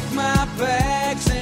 pack my bags